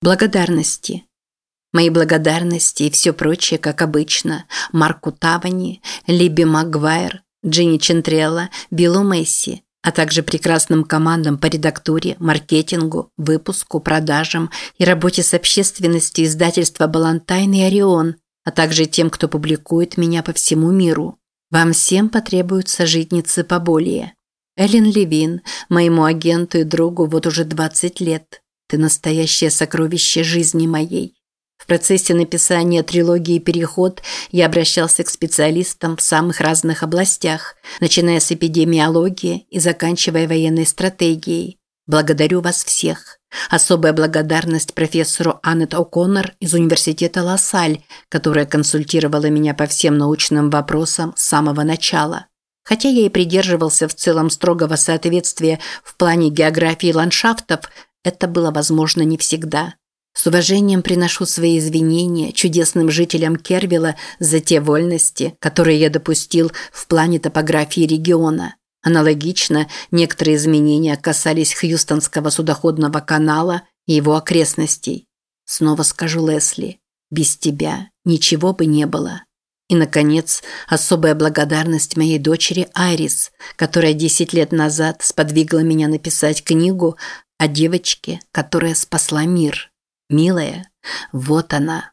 Благодарности. Мои благодарности и все прочее, как обычно, Марку Тавани, Либи Магуайр, Джинни Чентрелла, Биллу Месси, а также прекрасным командам по редактуре, маркетингу, выпуску, продажам и работе с общественностью издательства «Балантайн» и «Орион», а также тем, кто публикует меня по всему миру. Вам всем потребуются житницы поболее. Эллен Левин, моему агенту и другу вот уже 20 лет. Ты настоящее сокровище жизни моей. В процессе написания трилогии «Переход» я обращался к специалистам в самых разных областях, начиная с эпидемиологии и заканчивая военной стратегией. Благодарю вас всех. Особая благодарность профессору Аннет О'Коннор из Университета Лассаль, которая консультировала меня по всем научным вопросам с самого начала. Хотя я и придерживался в целом строгого соответствия в плане географии ландшафтов, это было возможно не всегда. С уважением приношу свои извинения чудесным жителям Кервилла за те вольности, которые я допустил в плане топографии региона. Аналогично, некоторые изменения касались Хьюстонского судоходного канала и его окрестностей. Снова скажу Лесли, без тебя ничего бы не было. И, наконец, особая благодарность моей дочери Айрис, которая 10 лет назад сподвигла меня написать книгу о девочке, которая спасла мир. Милая, вот она,